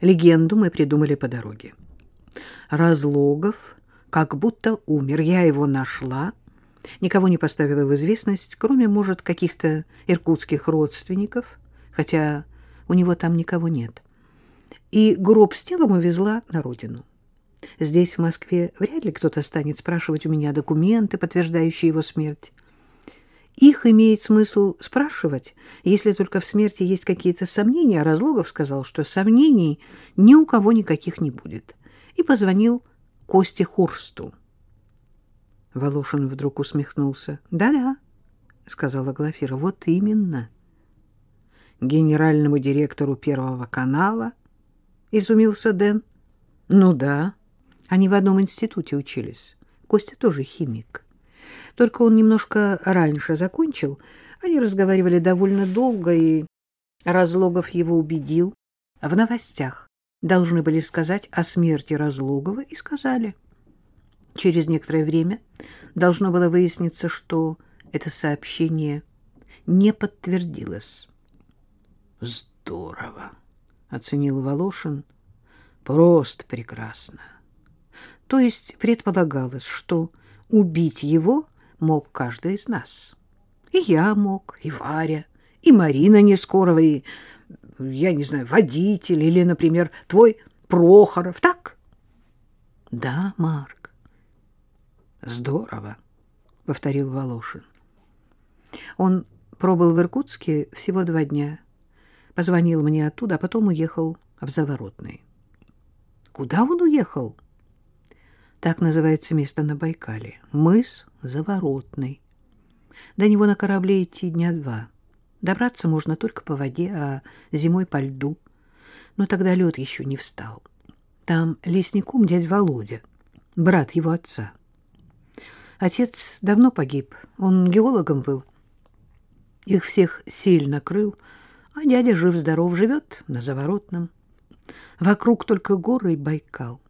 Легенду мы придумали по дороге. Разлогов как будто умер. Я его нашла, никого не поставила в известность, кроме, может, каких-то иркутских родственников, хотя у него там никого нет. И гроб с телом увезла на родину. Здесь, в Москве, вряд ли кто-то станет спрашивать у меня документы, подтверждающие его смерть. Их имеет смысл спрашивать, если только в смерти есть какие-то сомнения, а Разлогов сказал, что сомнений ни у кого никаких не будет, и позвонил Косте Хурсту. Волошин вдруг усмехнулся. «Да-да», — сказала Глафира, — «вот именно». «Генеральному директору Первого канала?» — изумился Дэн. «Ну да, они в одном институте учились. Костя тоже химик». Только он немножко раньше закончил. Они разговаривали довольно долго, и Разлогов его убедил. В новостях должны были сказать о смерти Разлогова, и сказали. Через некоторое время должно было выясниться, что это сообщение не подтвердилось. «Здорово!» — оценил Волошин. «Просто прекрасно!» То есть предполагалось, что убить его мог каждый из нас. И я мог, и Варя, и Марина Нескорова, и, я не знаю, водитель, или, например, твой Прохоров, так? Да, Марк. Здорово, повторил Волошин. Он пробыл в Иркутске всего два дня. Позвонил мне оттуда, а потом уехал в Заворотный. Куда он уехал? — так называется место на Байкале. Мыс Заворотный. До него на корабле идти дня два. Добраться можно только по воде, а зимой по льду. Но тогда лед еще не встал. Там лесником дядь Володя, брат его отца. Отец давно погиб, он геологом был. Их всех сильно крыл, а дядя жив-здоров живет на Заворотном. Вокруг только горы и Байкал.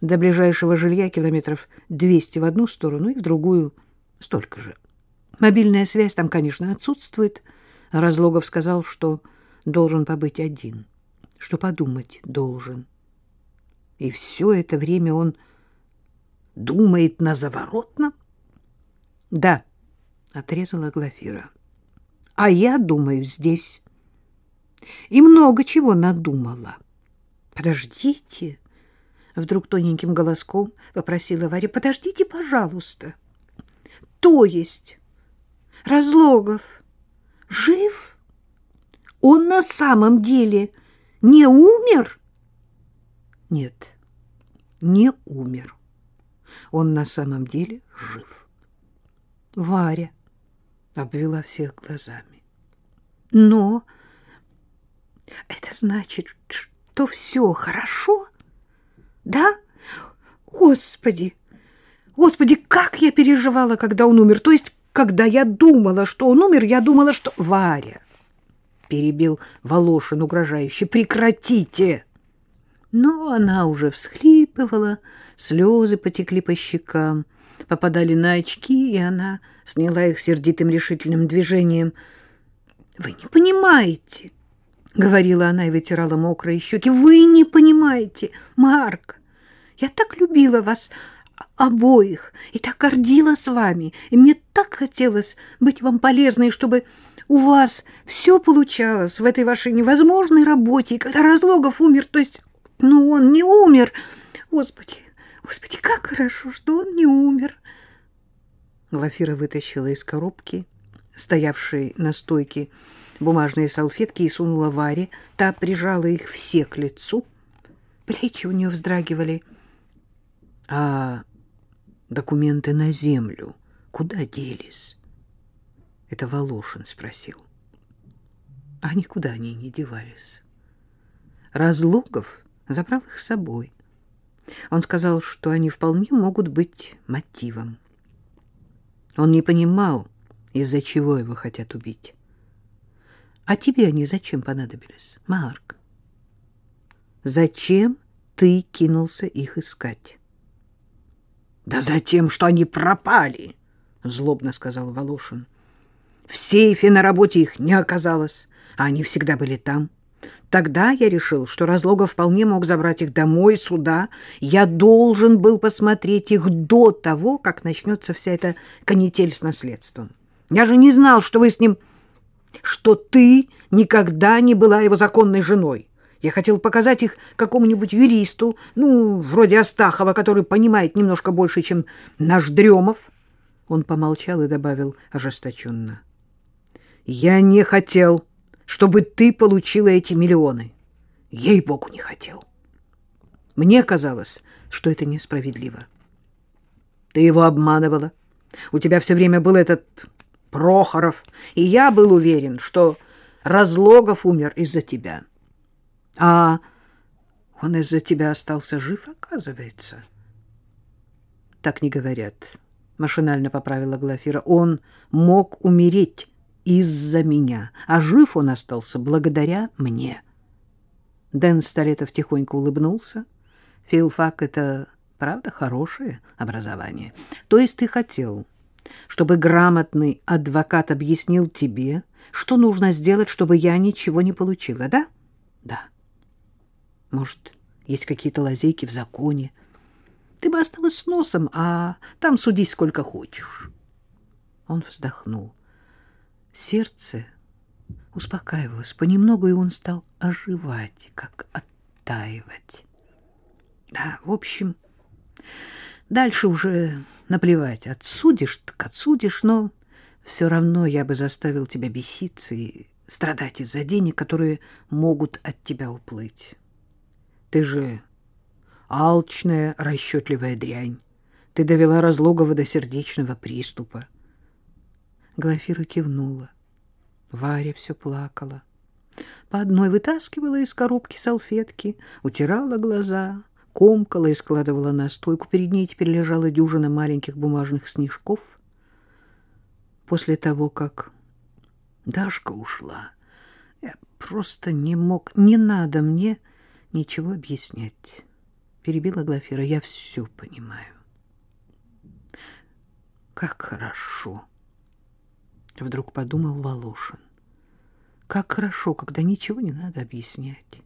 До ближайшего жилья километров 200 в одну сторону и в другую столько же. Мобильная связь там, конечно, отсутствует. Разлогов сказал, что должен побыть один, что подумать должен. И все это время он думает на заворотном? Да, отрезала Глафира. А я думаю здесь. И много чего надумала. Подождите, Вдруг тоненьким голоском попросила Варя. «Подождите, пожалуйста». «То есть Разлогов жив? Он на самом деле не умер?» «Нет, не умер. Он на самом деле жив». Варя обвела всех глазами. «Но это значит, что все хорошо?» Да? Господи! Господи, как я переживала, когда он умер. То есть, когда я думала, что он умер, я думала, что... Варя! Перебил Волошин угрожающе. Прекратите! Но она уже всхлипывала, слезы потекли по щекам, попадали на очки, и она сняла их сердитым решительным движением. «Вы не понимаете!» — говорила она и вытирала мокрые щеки. — Вы не понимаете, Марк. Я так любила вас обоих и так гордилась вами, и мне так хотелось быть вам полезной, чтобы у вас все получалось в этой вашей невозможной работе. И когда Разлогов умер, то есть, ну, он не умер. Господи, господи, как хорошо, что он не умер. Глафира вытащила из коробки, стоявшей на стойке, бумажные салфетки и сунула Варе. Та прижала их все к лицу. Плечи у нее вздрагивали. А документы на землю куда делись? Это Волошин спросил. А никуда они не девались. Разлогов забрал их с собой. Он сказал, что они вполне могут быть мотивом. Он не понимал, из-за чего его хотят убить. А тебе они зачем понадобились, Марк? Зачем ты кинулся их искать? Да за тем, что они пропали, злобно сказал Волошин. В сейфе на работе их не оказалось, а они всегда были там. Тогда я решил, что Разлогов вполне мог забрать их домой, сюда. Я должен был посмотреть их до того, как начнется вся эта канитель с наследством. Я же не знал, что вы с ним... что ты никогда не была его законной женой. Я хотел показать их какому-нибудь юристу, ну, вроде Астахова, который понимает немножко больше, чем наш Дремов. Он помолчал и добавил ожесточенно. Я не хотел чтобы ты получила эти миллионы. Ей-богу, не хотел. Мне казалось, что это несправедливо. Ты его обманывала. У тебя все время был этот Прохоров, и я был уверен, что Разлогов умер из-за тебя. А он из-за тебя остался жив, оказывается. Так не говорят, машинально поправила Глафира. Он мог умереть из-за меня, а жив он остался благодаря мне. Дэн Столетов тихонько улыбнулся. Филфак — это, правда, хорошее образование. То есть ты хотел, чтобы грамотный адвокат объяснил тебе, что нужно сделать, чтобы я ничего не получила, да? Да. Может, есть какие-то лазейки в законе. Ты бы осталась с носом, а там судись сколько хочешь. Он вздохнул. Сердце успокаивалось понемногу, и он стал оживать, как оттаивать. Да, в общем, дальше уже наплевать, отсудишь, так отсудишь, но все равно я бы заставил тебя беситься и страдать из-за денег, которые могут от тебя уплыть. Ты же алчная, расчетливая дрянь. Ты довела Разлогова до сердечного приступа. Глафира кивнула. Варя все плакала. По одной вытаскивала из коробки салфетки, утирала глаза, комкала и складывала на стойку. Перед ней теперь лежала дюжина маленьких бумажных снежков. После того, как Дашка ушла, я просто не мог... Не надо мне ничего объяснять. Перебила Глафира. Я все понимаю. Как хорошо. Вдруг подумал Волошин. Как хорошо, когда ничего не надо объяснять.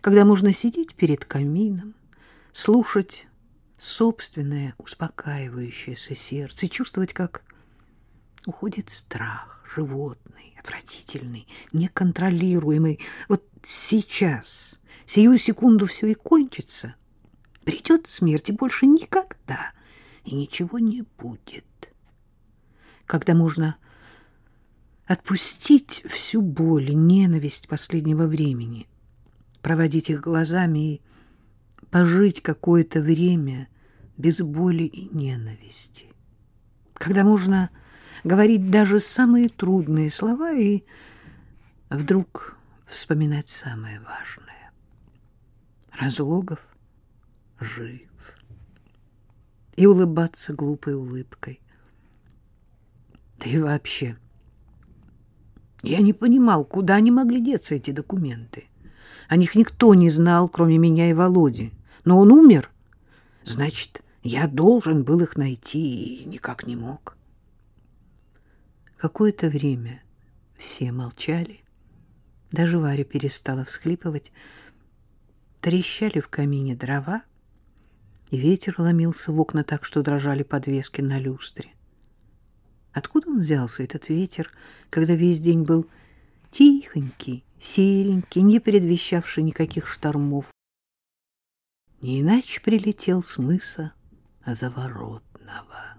Когда можно сидеть перед камином, слушать собственное успокаивающееся сердце чувствовать, как уходит страх, животный, отвратительный, неконтролируемый. Вот сейчас, сию секунду все и кончится. Придет смерть, и больше никогда, и ничего не будет. Когда можно отпустить всю боль и ненависть последнего времени, проводить их глазами и пожить какое-то время без боли и ненависти. Когда можно говорить даже самые трудные слова и вдруг вспоминать самое важное. Разлогов жив. И улыбаться глупой улыбкой. Да и вообще я не понимал, куда они могли деться, эти документы. О них никто не знал, кроме меня и Володи. Но он умер. Значит, я должен был их найти и никак не мог. Какое-то время все молчали. Даже Варя перестала всхлипывать. Трещали в камине дрова, и ветер ломился в окна так, что дрожали подвески на люстре. Откуда он взялся, этот ветер, когда весь день был тихонький, серенький, не предвещавший никаких штормов? Не иначе прилетел с мыса Заворотного.